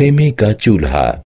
खेमे का चूल्हा